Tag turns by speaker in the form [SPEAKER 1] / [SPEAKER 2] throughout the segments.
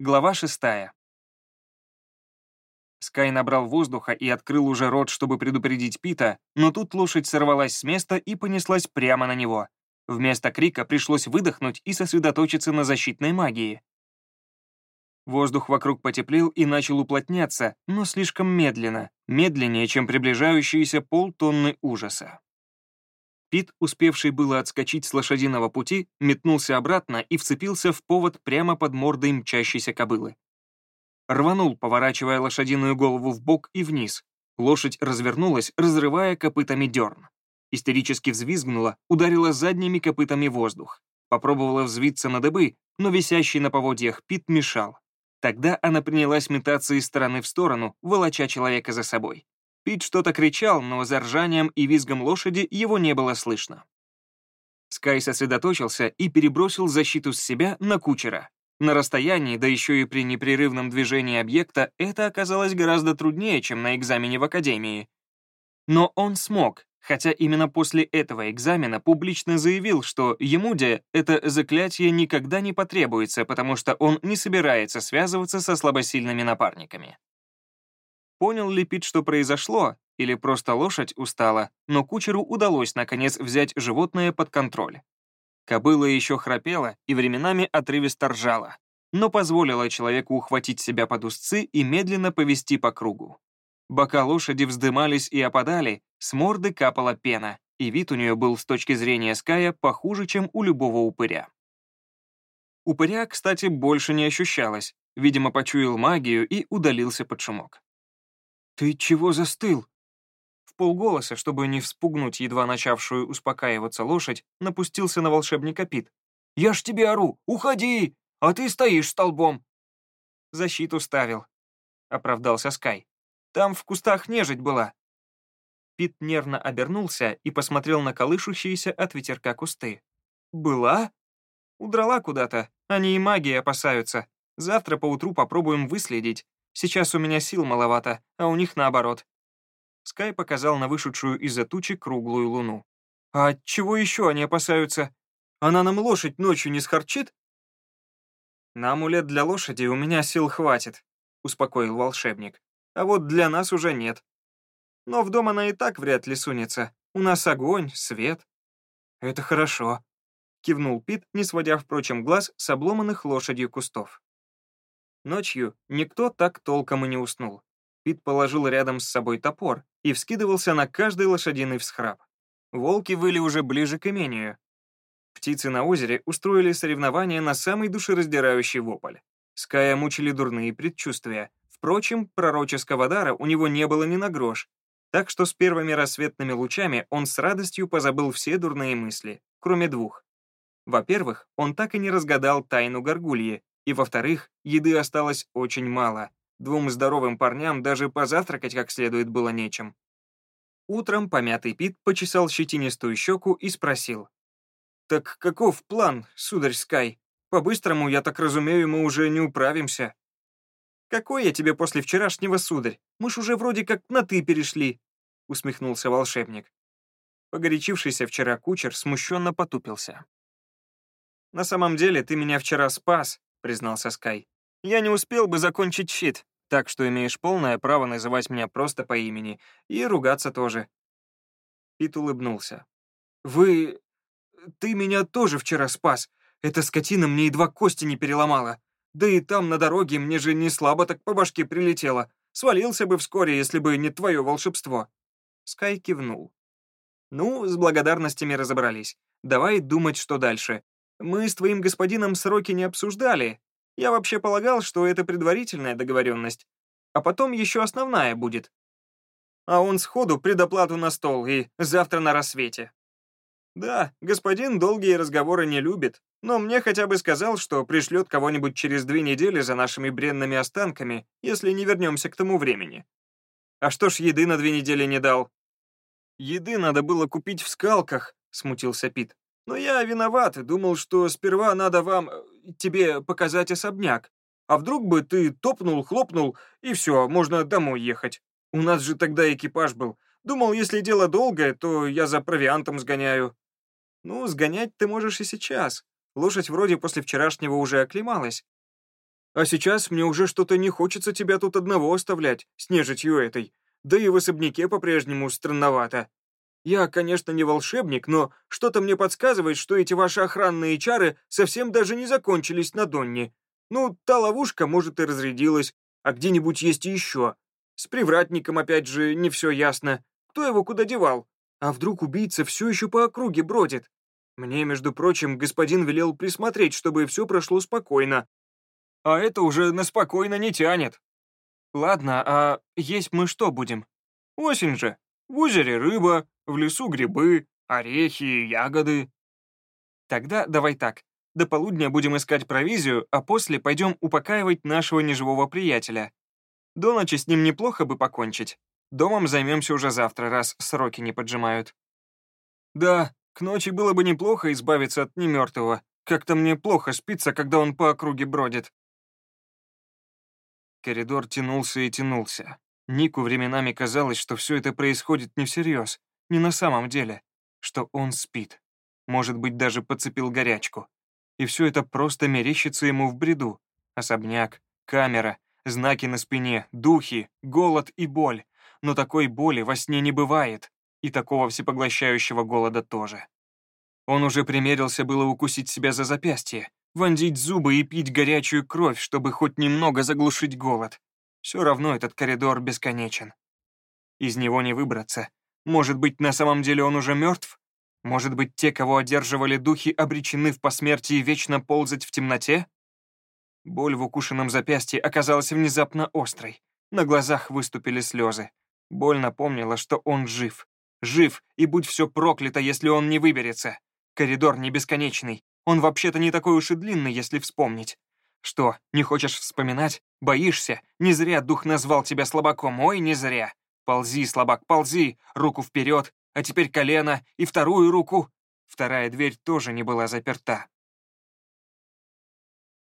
[SPEAKER 1] Глава шестая. Скай набрал воздуха и открыл уже рот, чтобы предупредить Пита, но тут лошадь сорвалась с места и понеслась прямо на него. Вместо крика пришлось выдохнуть и сосредоточиться на защитной магии. Воздух вокруг потеплел и начал уплотняться, но слишком медленно, медленнее, чем приближающиеся полтонны ужаса. Пит, успевший было отскочить с лошадиного пути, метнулся обратно и вцепился в повод прямо под мордой мчащейся кобылы. Рванул, поворачивая лошадиную голову в бок и вниз. Лошадь развернулась, разрывая копытами дерн. Истерически взвизгнула, ударила задними копытами воздух. Попробовала взвиться на дыбы, но висящий на поводьях Пит мешал. Тогда она принялась метаться из стороны в сторону, волоча человека за собой. Пит что-то кричал, но за ржанием и визгом лошади его не было слышно. Скай сосредоточился и перебросил защиту с себя на кучера. На расстоянии, да еще и при непрерывном движении объекта, это оказалось гораздо труднее, чем на экзамене в академии. Но он смог, хотя именно после этого экзамена публично заявил, что ему, де, это заклятие никогда не потребуется, потому что он не собирается связываться со слабосильными напарниками. Понял ли Пит, что произошло, или просто лошадь устала, но кучеру удалось, наконец, взять животное под контроль. Кобыла еще храпела и временами отрывисто ржала, но позволила человеку ухватить себя под узцы и медленно повести по кругу. Бока лошади вздымались и опадали, с морды капала пена, и вид у нее был с точки зрения Ская похуже, чем у любого упыря. Упыря, кстати, больше не ощущалось, видимо, почуял магию и удалился под шумок. «Ты чего застыл?» полголоса, чтобы не вспугнуть едва начавшую успокаиваться лошадь, напустился на волшебника Пит. «Я ж тебе ору! Уходи! А ты стоишь столбом!» «Защиту ставил», — оправдался Скай. «Там в кустах нежить была». Пит нервно обернулся и посмотрел на колышущиеся от ветерка кусты. «Была?» «Удрала куда-то. Они и магии опасаются. Завтра поутру попробуем выследить. Сейчас у меня сил маловато, а у них наоборот. Скай показал на вышедшую из-за тучи круглую луну. «А чего еще они опасаются? Она нам лошадь ночью не схарчит?» «На амулет для лошади у меня сил хватит», — успокоил волшебник. «А вот для нас уже нет. Но в дом она и так вряд ли сунется. У нас огонь, свет». «Это хорошо», — кивнул Пит, не сводя, впрочем, глаз с обломанных лошадью кустов. Ночью никто так толком и не уснул. Пит положил рядом с собой топор и вскидывался на каждый лошадиный всхрап. Волки выли уже ближе к имению. Птицы на озере устроили соревнования на самый душераздирающий вопль. Ская мучили дурные предчувствия. Впрочем, пророческого дара у него не было ни на грош, так что с первыми рассветными лучами он с радостью позабыл все дурные мысли, кроме двух. Во-первых, он так и не разгадал тайну горгульи, и, во-вторых, еды осталось очень мало. Двум здоровым парням даже позавтракать как следует было нечем. Утром помятый Пит почесал щетинистую щеку и спросил. «Так каков план, сударь Скай? По-быстрому, я так разумею, мы уже не управимся». «Какой я тебе после вчерашнего, сударь? Мы ж уже вроде как на «ты» перешли», — усмехнулся волшебник. Погорячившийся вчера кучер смущенно потупился. «На самом деле, ты меня вчера спас», — признался Скай. Я не успел бы закончить щит, так что имеешь полное право называть меня просто по имени и ругаться тоже». Пит улыбнулся. «Вы... ты меня тоже вчера спас. Эта скотина мне едва кости не переломала. Да и там, на дороге, мне же не слабо так по башке прилетело. Свалился бы вскоре, если бы не твое волшебство». Скай кивнул. «Ну, с благодарностями разобрались. Давай думать, что дальше. Мы с твоим господином сроки не обсуждали, я вообще полагал, что это предварительная договоренность, а потом еще основная будет. А он сходу предоплату на стол и завтра на рассвете. Да, господин долгие разговоры не любит, но мне хотя бы сказал, что пришлет кого-нибудь через две недели за нашими бренными останками, если не вернемся к тому времени. А что ж еды на две недели не дал? Еды надо было купить в скалках, смутился Пит. Но я виноват думал, что сперва надо вам, э, тебе показать особняк. А вдруг бы ты топнул, хлопнул, и все, можно домой ехать. У нас же тогда экипаж был. Думал, если дело долгое, то я за провиантом сгоняю. Ну, сгонять ты можешь и сейчас. Лошадь вроде после вчерашнего уже оклемалась. А сейчас мне уже что-то не хочется тебя тут одного оставлять, с нежитью этой. Да и в особняке по-прежнему странновато. Я, конечно, не волшебник, но что-то мне подсказывает, что эти ваши охранные чары совсем даже не закончились на Донне. Ну, та ловушка, может, и разрядилась, а где-нибудь есть еще. С привратником, опять же, не все ясно. Кто его куда девал? А вдруг убийца все еще по округе бродит? Мне, между прочим, господин велел присмотреть, чтобы все прошло спокойно. А это уже на спокойно не тянет. Ладно, а есть мы что будем? Осень же. В озере рыба, в лесу грибы, орехи, ягоды. Тогда давай так. До полудня будем искать провизию, а после пойдем упокаивать нашего неживого приятеля. До ночи с ним неплохо бы покончить. Домом займемся уже завтра, раз сроки не поджимают. Да, к ночи было бы неплохо избавиться от немертвого. Как-то мне плохо спится, когда он по округе бродит. Коридор тянулся и тянулся. Нику временами казалось, что все это происходит не всерьез, не на самом деле, что он спит. Может быть, даже подцепил горячку. И все это просто мерещится ему в бреду. Особняк, камера, знаки на спине, духи, голод и боль. Но такой боли во сне не бывает, и такого всепоглощающего голода тоже. Он уже примерился было укусить себя за запястье, вонзить зубы и пить горячую кровь, чтобы хоть немного заглушить голод. Все равно этот коридор бесконечен. Из него не выбраться. Может быть, на самом деле он уже мертв? Может быть, те, кого одерживали духи, обречены в посмертии вечно ползать в темноте? Боль в укушенном запястье оказалась внезапно острой. На глазах выступили слезы. Боль напомнила, что он жив. Жив, и будь все проклято, если он не выберется. Коридор не бесконечный. Он вообще-то не такой уж и длинный, если вспомнить. Что, не хочешь вспоминать? Боишься? Не зря дух назвал тебя слабаком, ой, не зря. Ползи, слабак, ползи, руку вперед, а теперь колено и вторую руку. Вторая дверь тоже не была заперта.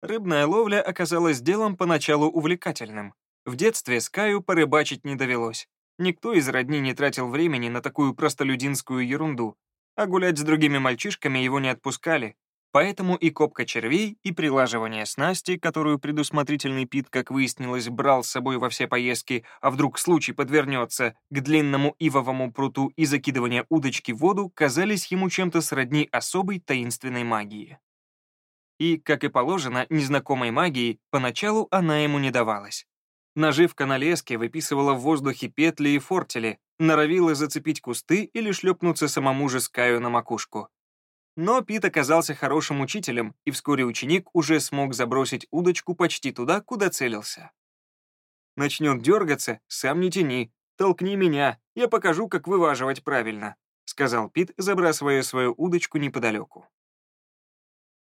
[SPEAKER 1] Рыбная ловля оказалась делом поначалу увлекательным. В детстве Скаю порыбачить не довелось. Никто из родни не тратил времени на такую простолюдинскую ерунду, а гулять с другими мальчишками его не отпускали, Поэтому и копка червей, и прилаживание снасти, которую предусмотрительный Пит, как выяснилось, брал с собой во все поездки, а вдруг случай подвернется, к длинному ивовому пруту и закидывание удочки в воду, казались ему чем-то сродни особой таинственной магии. И, как и положено, незнакомой магии, поначалу она ему не давалась. Наживка на леске выписывала в воздухе петли и фортели, норовила зацепить кусты или шлепнуться самому же Скаю на макушку. Но Пит оказался хорошим учителем, и вскоре ученик уже смог забросить удочку почти туда, куда целился. «Начнет дергаться, сам не тяни, толкни меня, я покажу, как вываживать правильно», сказал Пит, забрасывая свою удочку неподалеку.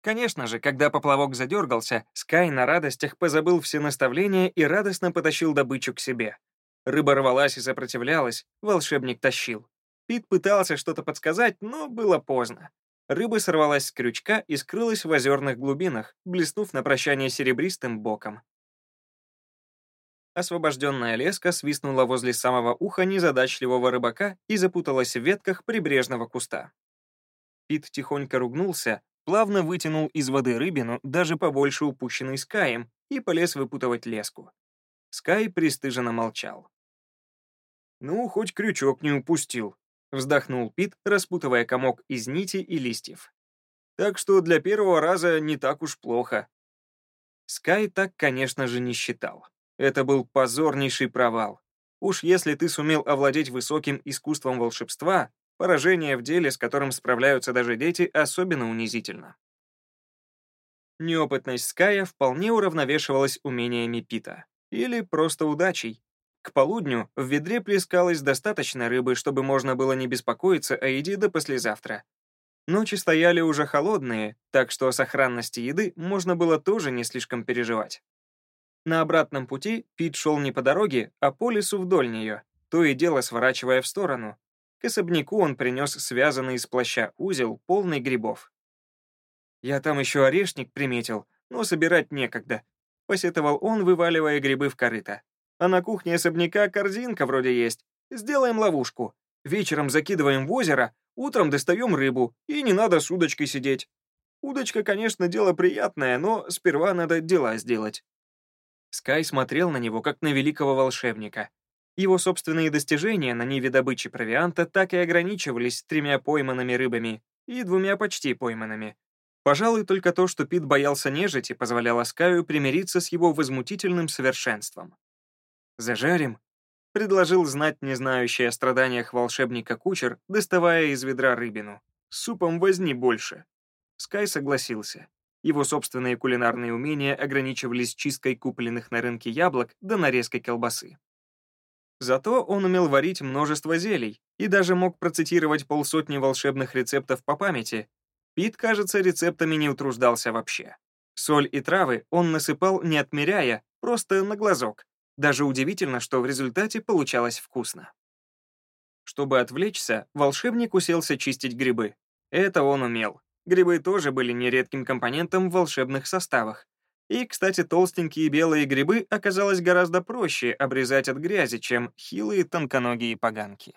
[SPEAKER 1] Конечно же, когда поплавок задергался, Скай на радостях позабыл все наставления и радостно потащил добычу к себе. Рыба рвалась и сопротивлялась, волшебник тащил. Пит пытался что-то подсказать, но было поздно. Рыба сорвалась с крючка и скрылась в озерных глубинах, блеснув на прощание серебристым боком. Освобожденная леска свистнула возле самого уха незадачливого рыбака и запуталась в ветках прибрежного куста. Пит тихонько ругнулся, плавно вытянул из воды рыбину, даже побольше упущенной Скаем, и полез выпутывать леску. Скай пристыженно молчал. «Ну, хоть крючок не упустил», Вздохнул Пит, распутывая комок из нити и листьев. Так что для первого раза не так уж плохо. Скай так, конечно же, не считал. Это был позорнейший провал. Уж если ты сумел овладеть высоким искусством волшебства, поражение в деле, с которым справляются даже дети, особенно унизительно. Неопытность Ская вполне уравновешивалась умениями Пита. Или просто удачей. К полудню в ведре плескалось достаточно рыбы, чтобы можно было не беспокоиться о еде до послезавтра. Ночи стояли уже холодные, так что о сохранности еды можно было тоже не слишком переживать. На обратном пути Пит шел не по дороге, а по лесу вдоль нее, то и дело сворачивая в сторону. К особняку он принес связанный из плаща узел, полный грибов. «Я там еще орешник приметил, но собирать некогда», — посетовал он, вываливая грибы в корыто. А на кухне особняка корзинка вроде есть. Сделаем ловушку. Вечером закидываем в озеро, утром достаем рыбу, и не надо с удочкой сидеть. Удочка, конечно, дело приятное, но сперва надо дела сделать. Скай смотрел на него, как на великого волшебника. Его собственные достижения на ниве добычи провианта так и ограничивались тремя пойманными рыбами и двумя почти пойманными. Пожалуй, только то, что Пит боялся нежити, позволяло Скаю примириться с его возмутительным совершенством. «Зажарим?» — предложил знать не знающий о страданиях волшебника кучер, доставая из ведра рыбину. «Супом возни больше». Скай согласился. Его собственные кулинарные умения ограничивались чисткой купленных на рынке яблок да нарезкой колбасы. Зато он умел варить множество зелий и даже мог процитировать полсотни волшебных рецептов по памяти, Пит, кажется, рецептами не утруждался вообще. Соль и травы он насыпал не отмеряя, просто на глазок. Даже удивительно, что в результате получалось вкусно. Чтобы отвлечься, волшебник уселся чистить грибы. Это он умел. Грибы тоже были нередким компонентом в волшебных составах. И, кстати, толстенькие белые грибы оказалось гораздо проще обрезать от грязи, чем хилые тонконогие поганки.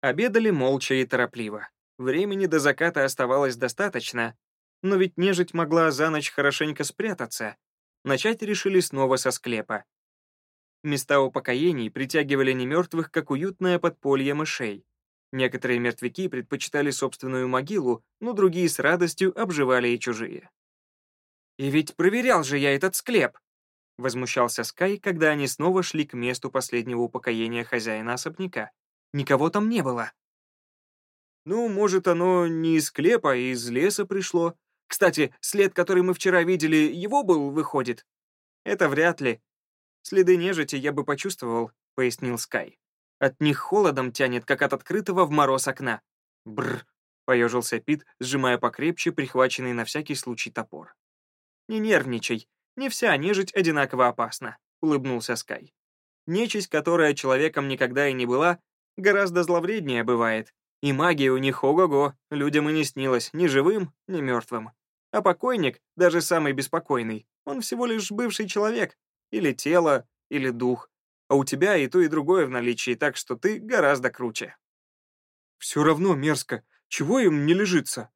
[SPEAKER 1] Обедали молча и торопливо. Времени до заката оставалось достаточно, но ведь нежить могла за ночь хорошенько спрятаться. Начать решили снова со склепа. Места упокоений притягивали немертвых, как уютное подполье мышей. Некоторые мертвяки предпочитали собственную могилу, но другие с радостью обживали и чужие. «И ведь проверял же я этот склеп!» — возмущался Скай, когда они снова шли к месту последнего упокоения хозяина особняка. «Никого там не было!» Ну, может, оно не из склепа, а из леса пришло. Кстати, след, который мы вчера видели, его был, выходит? Это вряд ли. Следы нежити я бы почувствовал, пояснил Скай. От них холодом тянет, как от открытого в мороз окна. Бррр, поежился Пит, сжимая покрепче прихваченный на всякий случай топор. Не нервничай, не вся нежить одинаково опасна, улыбнулся Скай. Нечисть, которая человеком никогда и не была, гораздо зловреднее бывает, и магия у них ого-го, людям и не снилось, ни живым, ни мертвым. А покойник, даже самый беспокойный, он всего лишь бывший человек, или тело, или дух. А у тебя и то, и другое в наличии, так что ты гораздо круче. Все равно мерзко. Чего им не лежится?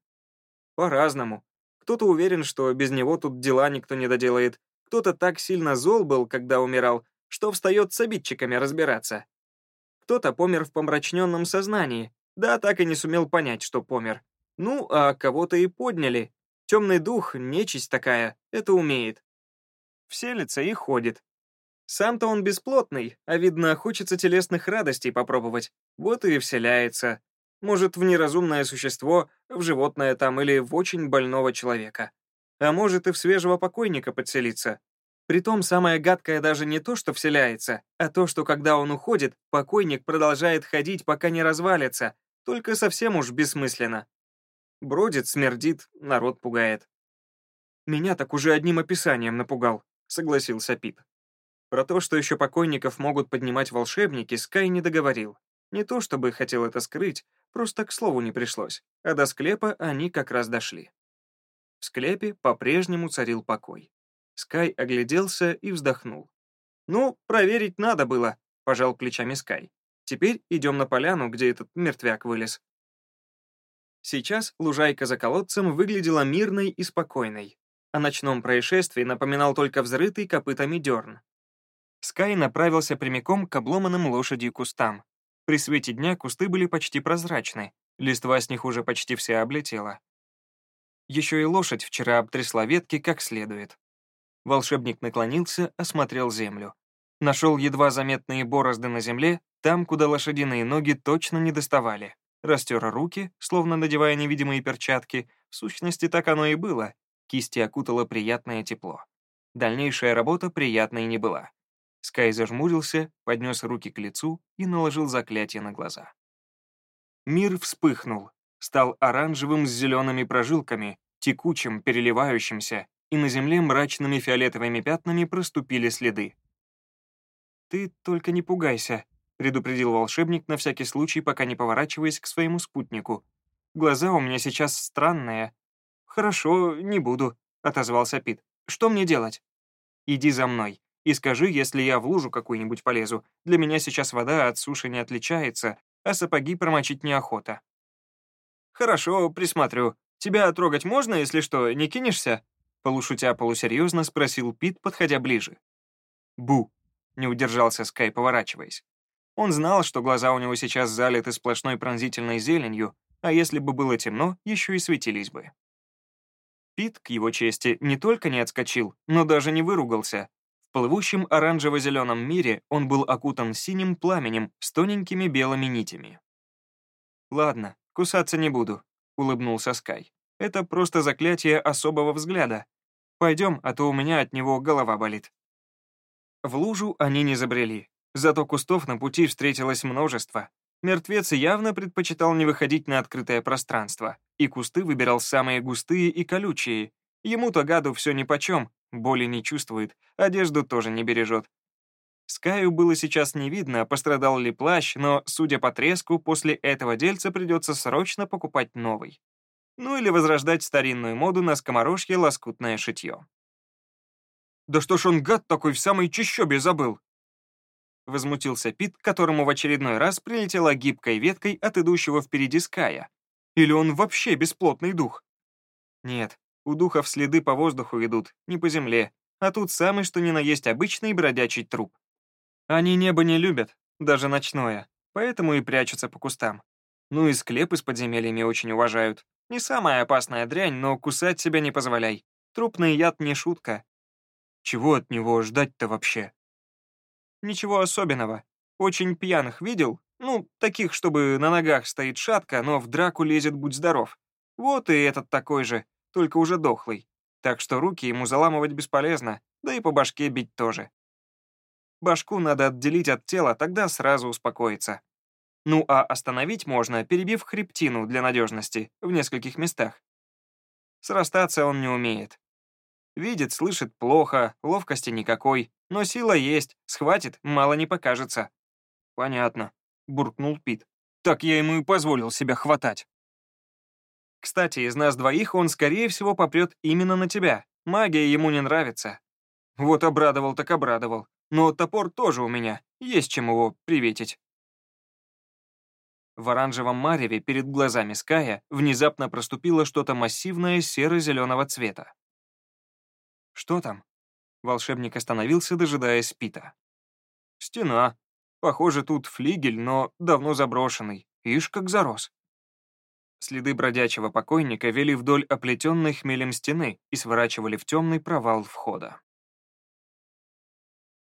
[SPEAKER 1] По-разному. Кто-то уверен, что без него тут дела никто не доделает. Кто-то так сильно зол был, когда умирал, что встает с обидчиками разбираться. Кто-то помер в помрачненном сознании, да, так и не сумел понять, что помер. Ну, а кого-то и подняли. Темный дух, нечисть такая, это умеет. Вселится и ходит. Сам-то он бесплотный, а видно, хочется телесных радостей попробовать. Вот и вселяется. Может, в неразумное существо, в животное там или в очень больного человека. А может, и в свежего покойника подселиться. Притом самое гадкое даже не то, что вселяется, а то, что когда он уходит, покойник продолжает ходить, пока не развалится, только совсем уж бессмысленно. Бродит, смердит, народ пугает. «Меня так уже одним описанием напугал», — согласился Пит. Про то, что еще покойников могут поднимать волшебники, Скай не договорил. Не то чтобы хотел это скрыть, просто к слову не пришлось, а до склепа они как раз дошли. В склепе по-прежнему царил покой. Скай огляделся и вздохнул. «Ну, проверить надо было», — пожал плечами Скай. Теперь идем на поляну, где этот мертвяк вылез. Сейчас лужайка за колодцем выглядела мирной и спокойной. О ночном происшествии напоминал только взрытый копытами дерн. Скай направился прямиком к обломанным лошадью кустам. При свете дня кусты были почти прозрачны, листва с них уже почти вся облетела. Еще и лошадь вчера обтрясла ветки как следует. Волшебник наклонился, осмотрел землю. Нашел едва заметные борозды на земле там, куда лошадиные ноги точно не доставали. Растер руки, словно надевая невидимые перчатки. В сущности, так оно и было. Кисти окутало приятное тепло. Дальнейшая работа приятной не была. Скай зажмурился, поднес руки к лицу и наложил заклятие на глаза. Мир вспыхнул, стал оранжевым с зелеными прожилками, текучим, переливающимся, и на земле мрачными фиолетовыми пятнами проступили следы. «Ты только не пугайся», предупредил волшебник на всякий случай, пока не поворачиваясь к своему спутнику. «Глаза у меня сейчас странные». «Хорошо, не буду», — отозвался Пит. «Что мне делать?» «Иди за мной и скажи, если я в лужу какую-нибудь полезу. Для меня сейчас вода от суши не отличается, а сапоги промочить неохота». «Хорошо, присмотрю. Тебя трогать можно, если что, не кинешься?» Полушутя полусерьезно спросил Пит, подходя ближе. «Бу!» — не удержался Скай, поворачиваясь. Он знал, что глаза у него сейчас залиты сплошной пронзительной зеленью, а если бы было темно, еще и светились бы. Пит, к его чести, не только не отскочил, но даже не выругался. В плывущем оранжево-зеленом мире он был окутан синим пламенем с тоненькими белыми нитями. «Ладно, кусаться не буду», — улыбнулся Скай. «Это просто заклятие особого взгляда. Пойдем, а то у меня от него голова болит». В лужу они не забрели, зато кустов на пути встретилось множество. Мертвец явно предпочитал не выходить на открытое пространство, и кусты выбирал самые густые и колючие. Ему-то гаду все нипочем, боли не чувствует, одежду тоже не бережет. Скаю было сейчас не видно, пострадал ли плащ, но, судя по треску, после этого дельца придется срочно покупать новый. Ну или возрождать старинную моду на скоморожье лоскутное шитье. «Да что ж он, гад такой, в самой чащобе забыл?» Возмутился Пит, которому в очередной раз прилетела гибкой веткой от идущего впереди Ская. Или он вообще бесплотный дух? Нет, у духов следы по воздуху идут, не по земле, а тут самый что ни на есть обычный бродячий труп. Они небо не любят, даже ночное, поэтому и прячутся по кустам. Ну и склепы с подземельями очень уважают. Не самая опасная дрянь, но кусать себя не позволяй. Трупный яд не шутка. Чего от него ждать-то вообще? Ничего особенного. Очень пьяных видел? Ну, таких, чтобы на ногах стоит шатко, но в драку лезет будь здоров. Вот и этот такой же, только уже дохлый. Так что руки ему заламывать бесполезно, да и по башке бить тоже. Башку надо отделить от тела, тогда сразу успокоится. Ну а остановить можно, перебив хребтину для надежности в нескольких местах. Срастаться он не умеет. Видит, слышит плохо, ловкости никакой, но сила есть, схватит, мало не покажется. Понятно, буркнул Пит. Так я ему и позволил себя хватать. Кстати, из нас двоих он, скорее всего, попрет именно на тебя. Магия ему не нравится. Вот обрадовал так обрадовал. Но топор тоже у меня, есть чем его приветить. В оранжевом мареве перед глазами Ская внезапно проступило что-то массивное серо-зеленого цвета. «Что там?» Волшебник остановился, дожидаясь Пита. «Стена. Похоже, тут флигель, но давно заброшенный. Ишь, как зарос». Следы бродячего покойника вели вдоль оплетенной хмелем стены и сворачивали в темный провал входа.